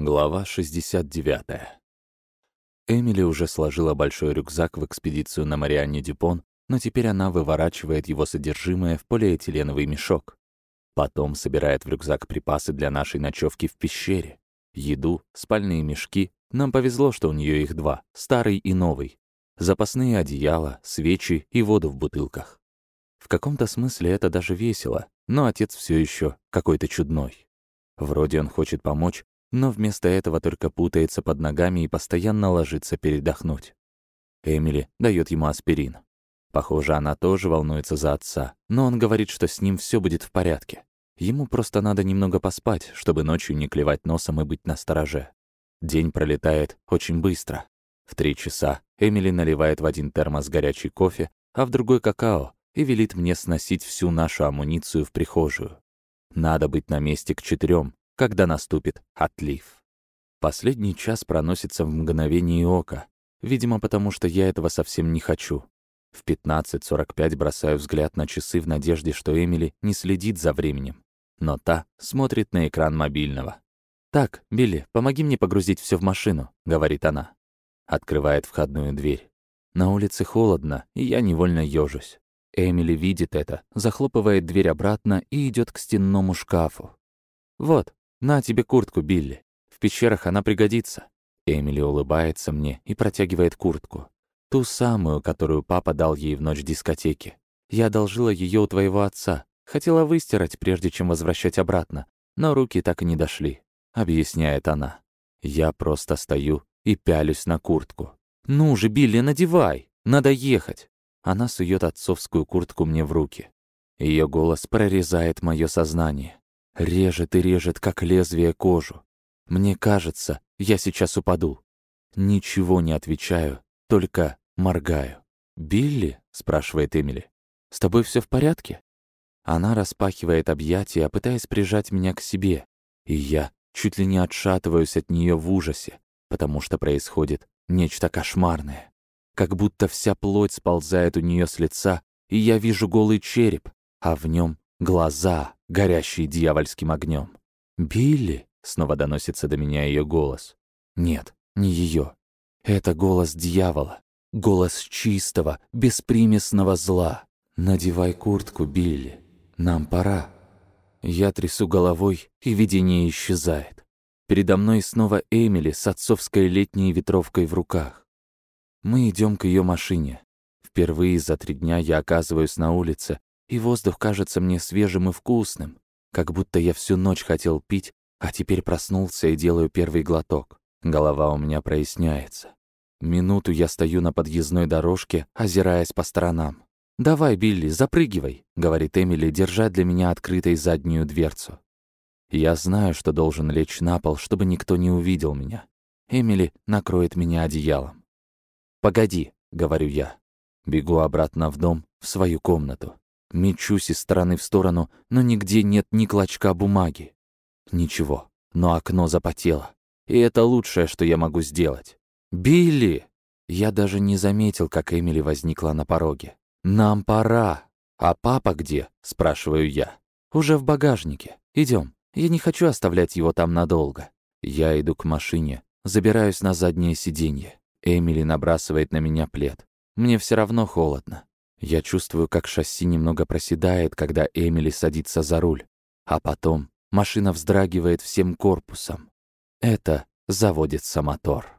Глава 69. Эмили уже сложила большой рюкзак в экспедицию на Марианне Дюпон, но теперь она выворачивает его содержимое в полиэтиленовый мешок. Потом собирает в рюкзак припасы для нашей ночевки в пещере. Еду, спальные мешки. Нам повезло, что у нее их два, старый и новый. Запасные одеяла, свечи и воду в бутылках. В каком-то смысле это даже весело, но отец все еще какой-то чудной. Вроде он хочет помочь, но вместо этого только путается под ногами и постоянно ложится передохнуть. Эмили дает ему аспирин. Похоже, она тоже волнуется за отца, но он говорит, что с ним все будет в порядке. Ему просто надо немного поспать, чтобы ночью не клевать носом и быть настороже. День пролетает очень быстро. В три часа Эмили наливает в один термос горячий кофе, а в другой — какао, и велит мне сносить всю нашу амуницию в прихожую. Надо быть на месте к четырем, когда наступит отлив. Последний час проносится в мгновение ока, видимо, потому что я этого совсем не хочу. В 15.45 бросаю взгляд на часы в надежде, что Эмили не следит за временем. Но та смотрит на экран мобильного. «Так, Билли, помоги мне погрузить все в машину», — говорит она. Открывает входную дверь. На улице холодно, и я невольно ёжусь. Эмили видит это, захлопывает дверь обратно и идет к стенному шкафу. «Вот, «На тебе куртку, Билли. В пещерах она пригодится». Эмили улыбается мне и протягивает куртку. Ту самую, которую папа дал ей в ночь дискотеки. Я одолжила ее у твоего отца. Хотела выстирать, прежде чем возвращать обратно, но руки так и не дошли, объясняет она. Я просто стою и пялюсь на куртку. «Ну же, Билли, надевай! Надо ехать!» Она сует отцовскую куртку мне в руки. Ее голос прорезает мое сознание. Режет и режет, как лезвие кожу. Мне кажется, я сейчас упаду. Ничего не отвечаю, только моргаю. «Билли?» — спрашивает Эмили. «С тобой все в порядке?» Она распахивает объятия, пытаясь прижать меня к себе, и я чуть ли не отшатываюсь от нее в ужасе, потому что происходит нечто кошмарное. Как будто вся плоть сползает у нее с лица, и я вижу голый череп, а в нем глаза, горящие дьявольским огнем. «Билли!» — снова доносится до меня ее голос. Нет, не ее. Это голос дьявола. Голос чистого, беспримесного зла. «Надевай куртку, Билли. Нам пора». Я трясу головой, и видение исчезает. Передо мной снова Эмили с отцовской летней ветровкой в руках. Мы идем к ее машине. Впервые за три дня я оказываюсь на улице, и воздух кажется мне свежим и вкусным, как будто я всю ночь хотел пить, а теперь проснулся и делаю первый глоток. Голова у меня проясняется. Минуту я стою на подъездной дорожке, озираясь по сторонам. «Давай, Билли, запрыгивай», — говорит Эмили, держа для меня открытой заднюю дверцу. Я знаю, что должен лечь на пол, чтобы никто не увидел меня. Эмили накроет меня одеялом. «Погоди», — говорю я. Бегу обратно в дом, в свою комнату. Мечусь из стороны в сторону, но нигде нет ни клочка бумаги. Ничего, но окно запотело. И это лучшее, что я могу сделать. «Билли!» Я даже не заметил, как Эмили возникла на пороге. «Нам пора!» «А папа где?» — спрашиваю я. «Уже в багажнике. Идем. Я не хочу оставлять его там надолго». Я иду к машине, забираюсь на заднее сиденье. Эмили набрасывает на меня плед. Мне все равно холодно. Я чувствую, как шасси немного проседает, когда Эмили садится за руль, а потом машина вздрагивает всем корпусом. Это заводится мотор.